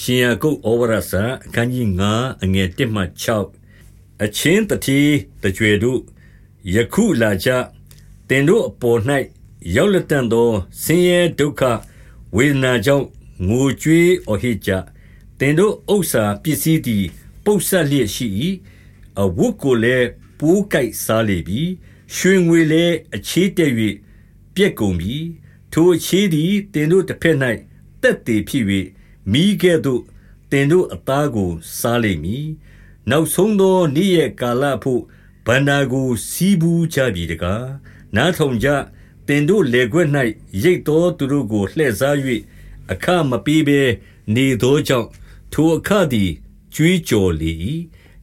ရှင်ယာကုပ်ဩဝါဒစာအခန်းကြီး9အငယ်1မှ6အချင်းတတိတကြွေတို့ယခုလာကြတင်တို့အပေါ်၌ရောက်လက်တန်သောဆင်းရဲဒုက္ခဝေဒနာကြောင့်ငိုကြွေးအဟိကြတင်တို့ဥစ္စာပစ္စည်းသည်ပုတ်ဆက်လျက်ရှိ၏အဝတ်ကိုလည်းပိုးကိုက်စားလေပြီရွှေငွေလည်းအခြေတက်၍ပြက်ကုန်ပြီထိုအခြေသည်တင်တို့တစ်ဖက်၌တက်တည်ဖြစ်၍ မိကဲ့သို့တင်တို့အသားကို စားလိမ့်မည်နောက်ဆုံးသောနေ့ရက်ကာလဖို့ဗန္နာကို စီးပူးကြပြီတကားနားထောင်ကြတင်တို့လေခွက်၌ရိတ်သောသူတို့ကိုလှည့်စား၍အခမပေးဘဲနေသောကြောင့်ထိုအခသည်ကြွေးကြော်လေ၏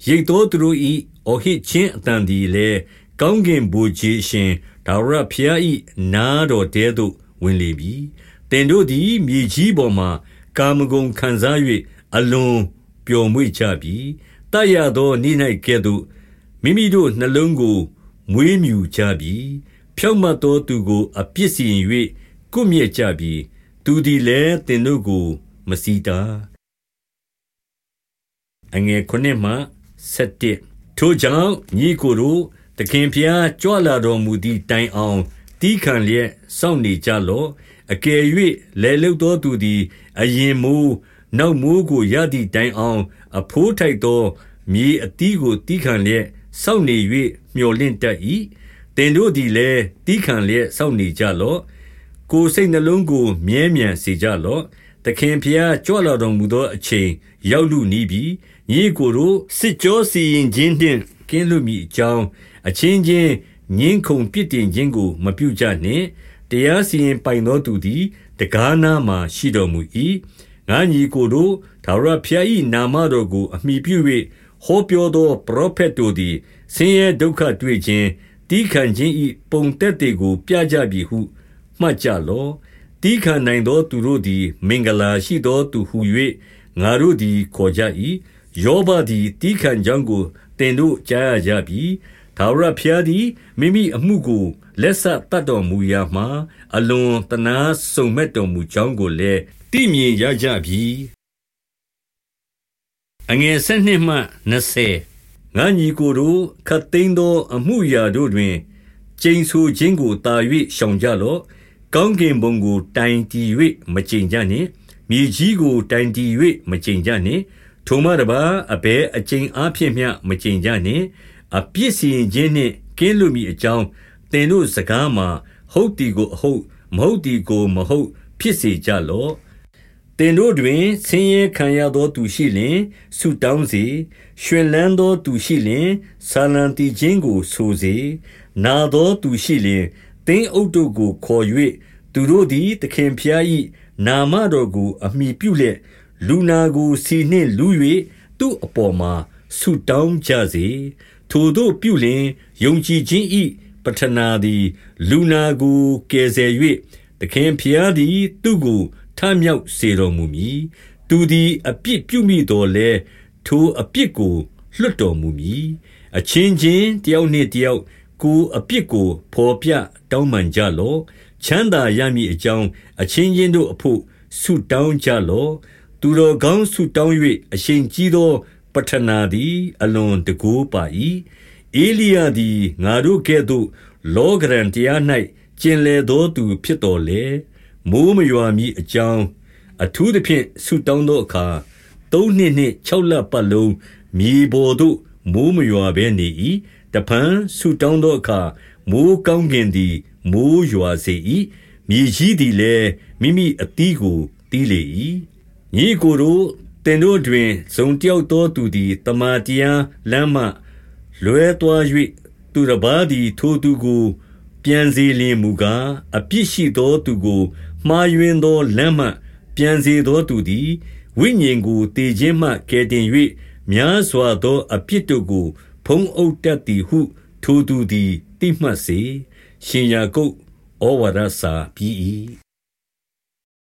ရိတ်သောသူတို့၏အဟိချင်းအတန်သည်လည်းကောင်းကင်ဘုရားရှင်ဒါဝရဖျား၏နားတော်တဲသို့ဝင်လေပြီတင်တို့သည်မြေကြီးပေါ်မှ ကာမဂုဏ်ခံစား၍အလွန်ပျော်မွေ့ကြပြီတတ်ရသောနေ့၌ကဲ့သို့ မိမိတို့နှလုံးကို မွေးမြူကြပြီ ဖြောက်မတ်သောသူကို အပြစ်စီရင်၍ကုမြဲ့ကြပြီ သူသည်လည်းတင်တို့ကိုမစီတာအငယ်9မှ17ထိုကြောင့် ညီကိုတို့ သခင်ဖျားကြွလာတော်မူသည့်တိုင်အောင်တီးခံလျက် စောင့်နေကြလော့ အကယ်၍လဲလုသောသူသည် အရင်မိုးနောက်မိုးကိုရသည့်တိုင်အောင် အဖိုးထိုက်သော မြေအတီးကိုတီးခံလျက်စောင့်နေ၍မျော်လင့်တတ်၏တင်တို့သည်လည်းတီးခံလျက်စောင့်နေကြလော့ကိုယ်စိတ်နှလုံးကို မြဲမြံစေကြလော့သခင်ဖျားကြွလာတော်မူသောအချိန်ရောက်လူနီးပြီညီကိုတို့စစ်ကြောစီရင်ခြင်းနှင့်ကင်းလွတ်မိအကြောင်းအချင်းချင်းငင်းခုန်ပြစ်တင်ခြင်းကို မပြုကြနှင့် တရားစီရင်ပိုင်သောသူသည် တကားနာမှရှိတော်မူ၏ငါညီကိုတို့ဒါဝရဖျား၏နာမတော်ကို အမိပြု၍ဟောပြောသောပရောဖက်တို့သည်ဆင်းရဲဒုက္ခတွေ့ခြင်းတီးခံခြင်း၏ပုံသက်တွေကို ပြကြပြီဟု မှတ်ကြလော့တီးခံနိုင်သောသူတို့သည် မင်္ဂလာရှိသောသူဟု၍ငါတို့သည်ခေါ်ကြ၏ယောဘသည်တီးခံကြောင်းကိုတင်တို့ကြားရကြပြီ ထာဝရဘုရားသည် မိမိအမှုကို လက်ဆက်တတ်တော်မူရာမှာ အလွန်တနာစုံမဲ့တော်မူကြောင်းကိုလည်း သိမြင်ရကြပြီအငယ်၁၂မှ20ငါညီကိုတို့ခတ်သိမ်းသောအမှုရာတို့တွင် ကျိန်ဆိုခြင်းကိုတာ၍ရှောင်ကြလော့ ကောင်းကင်ဘုံကို တိုင်တည်၍မကျိန်ကြနှင့် မြေကြီးကို တိုင်တည်၍မကျိန်ကြနှင့် ထိုမှတပါအဘဲအကျိန်အားဖြင့်မျှ မကျိန်ကြနှင့် အပြစ်စီရင်ခြင်းနှင့်ကင်းလွတ်မိအကြောင်းသင်တို့စကားမှာ ဟုတ်တီကိုအဟုတ်မဟုတ်တီကိုမဟုတ် ဖြစ်စေကြလော့တင်တို့တွင်ဆင်းရဲခံရသောသူရှိလျင်ဆုတောင်းစေရှင်လန်းသောသူရှိလျင်ဆာလံတီခြင်းကိုဆိုစေနာသောသူရှိလျင်တင်းအုပ်တို့ကိုခေါ်၍သူတို့သည်သခင်ဖျား၏နာမတော်ကို အမိပြုလျက်လူနာကိုစီနှင့်လူ၍သူ့အပေါ်မှာဆုတောင်းကြစေ ထိုတို့ပြုလျင် ယုံကြည်ခြင်း၏ပထနာသည် လူနာကို ကယ်ဆယ်၍သခင်ဖျားသည် သူ့ကို ထမြောက်စေတော်မူမည် သူသည် အပြစ်ပြုမိတော်လဲထိုအပြစ်ကို လွတ်တော်မူမည် အချင်းချင်း တယောက်နှင့်တယောက် ကိုအပြစ်ကိုဖော်ပြတောင်းပန်ကြလော့ ချမ်းသာရမည်အကြောင်း အချင်းချင်းတို့အဖို့ ဆုတောင်းကြလော့ သူတော်ကောင်းဆုတောင်း၍အရှင်ကြီးသော ပထနာသည် အလွန်တကိုးပါ၏အေလိယသည်ငါတို့ကဲ့သို့ လောကရန်တရား၌ကျင်လေသောသူဖြစ်တော်လေမိုးမရွာမီအကြောင်း အထူးသဖြင့် ဆုတောင်းသောအခါ သုံးနှစ်နှင့်၆လပတ်လုံး မြေပေါ်သို့ မိုးမရွာဘဲနေ၏တဖန်ဆုတောင်းသောအခါ မိုးကောင်းကင်သည် မိုးရွာစေ၏မြေကြီးသည်လည်း မိမိအသီးကိုတီးလေ၏ညီကိုတို့ တင်တို့တွင်ဇုံတယောက်သောသူသည်တမာတရားလမ်းမှ လွဲသွား၍သူတစ်ပါးသည် ထိုသူကို ပြန်စေလျင်မူကား အပြစ်ရှိသောသူကို မှားယွင်းသောလမ်းမှ ပြန်စေသောသူသည် ဝိညာဉ်ကိုတည်ခြင်းမှ ကယ်တင်၍များစွာသော အပြစ်တို့ကို ဖုံးအုပ်တတ်သည်ဟု ထိုသူသည်တိမှတ်စေ ရှင်ယာကုပ်ဩဝါဒစာပြီး၏